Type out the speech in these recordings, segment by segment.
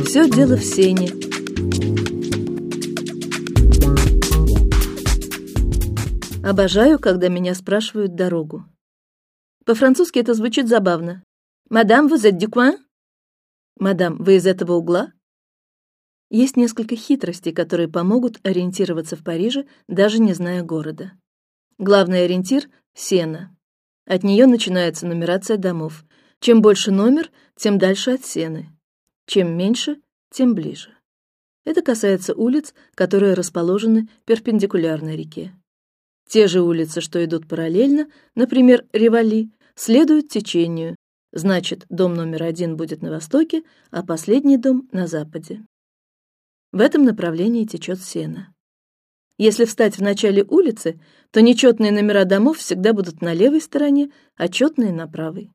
Все дело в сене. Обожаю, когда меня спрашивают дорогу. По-французски это звучит забавно. Мадам, вы êtes du? Мадам, вы из этого угла? Есть несколько хитростей, которые помогут ориентироваться в Париже, даже не зная города. Главный ориентир — сена. От нее начинается нумерация домов. Чем больше номер, тем дальше от сены. Чем меньше, тем ближе. Это касается улиц, которые расположены перпендикулярно реке. Те же улицы, что идут параллельно, например, Ривали, следуют течению. Значит, дом номер один будет на востоке, а последний дом на западе. В этом направлении течет Сена. Если встать в начале улицы, то нечетные номера домов всегда будут на левой стороне, а четные на правой.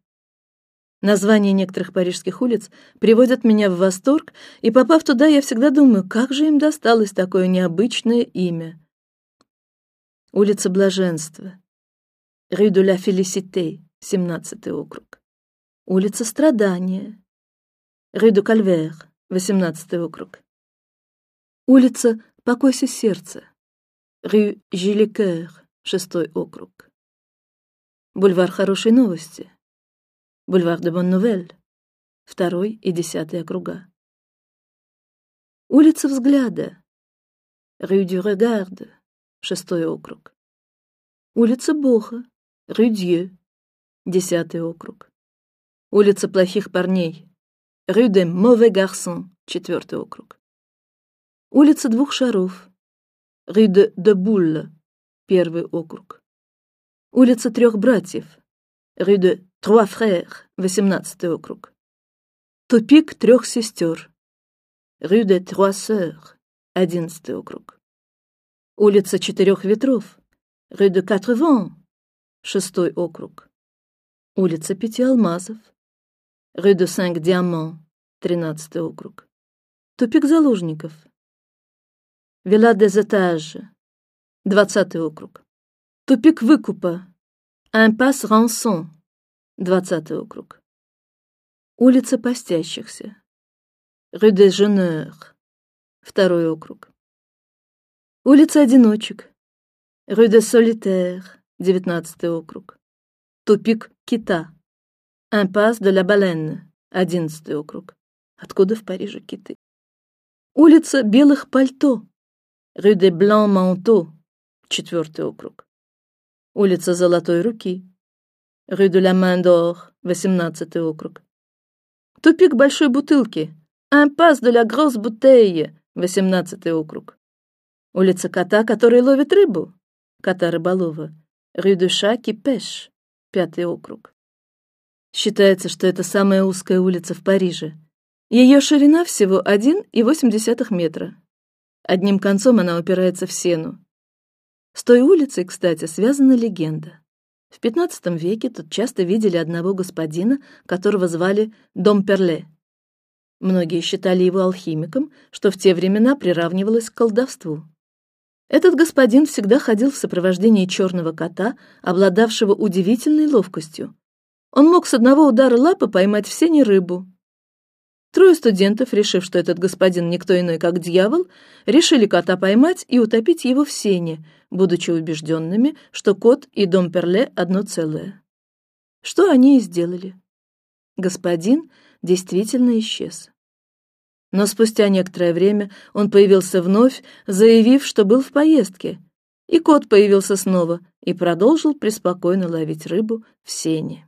Названия некоторых парижских улиц приводят меня в восторг, и попав туда, я всегда думаю, как же им досталось такое необычное имя. Улица Блаженства, Rue de la Félicité, 17 округ. Улица Страдания, Rue de Calvaire, 18 округ. Улица Покойся сердце, Rue Gilles 6 округ. Бульвар Хорошей новости, Бульвар де Бон-Новель, второй и десятый округа. Улица взгляда, Rue du Regard, шестой округ. Улица Боха, Rue Dieu, десятый округ. Улица плохих парней, Rue des Mauvais Garçons, четвертый округ. Улица двух шаров, Rue de, de Boule, первый округ. Улица трех братьев, Rue de Trois Frères, восемнадцатый округ. Тупик трех сестер, Rue de Trois Sœurs, одиннадцатый округ. Улица четырех ветров, Rue de Quatre Vents, округ. Улица пяти алмазов, Rue de Cinq Diamants, тринадцатый округ. Тупик заложников, Вилла des Étages, двадцатый округ. Тупик выкупа, Impasse Rançon, двадцатый округ. Улица постящихся, Rue des Jeuneurs, второй округ. Улица одиночек, Rue des Solitaires, девятнадцатый округ. Тупик кита, Impasse de la Baleine, одиннадцатый округ. Откуда в Париже киты? Улица белых пальто, Rue des Blancs Manteaux, четвертый округ. Улица Золотой руки, Rue de la Main d'Or, восемнадцатый округ. Тупик большой бутылки, Impasse de la Grosse Bouteille, восемнадцатый округ. Улица кота, который ловит рыбу, кота рыболова, Rue de Chat qui pêche, пятый округ. Считается, что это самая узкая улица в Париже. Ее ширина всего один и восемь десятых метра. Одним концом она упирается в сену. С той улицей, кстати, связана легенда. В XV веке тут часто видели одного господина, которого звали Дом Перле. Многие считали его алхимиком, что в те времена приравнивалось к колдовству. Этот господин всегда ходил в сопровождении черного кота, обладавшего удивительной ловкостью. Он мог с одного удара лапы поймать в сене рыбу. Трое студентов, решив, что этот господин никто иной, как дьявол, решили кота поймать и утопить его в сене, будучи убежденными, что кот и дом Перле одно целое. Что они и сделали. Господин действительно исчез. Но спустя некоторое время он появился вновь, заявив, что был в поездке, и кот появился снова и продолжил преспокойно ловить рыбу в сене.